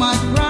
my ground.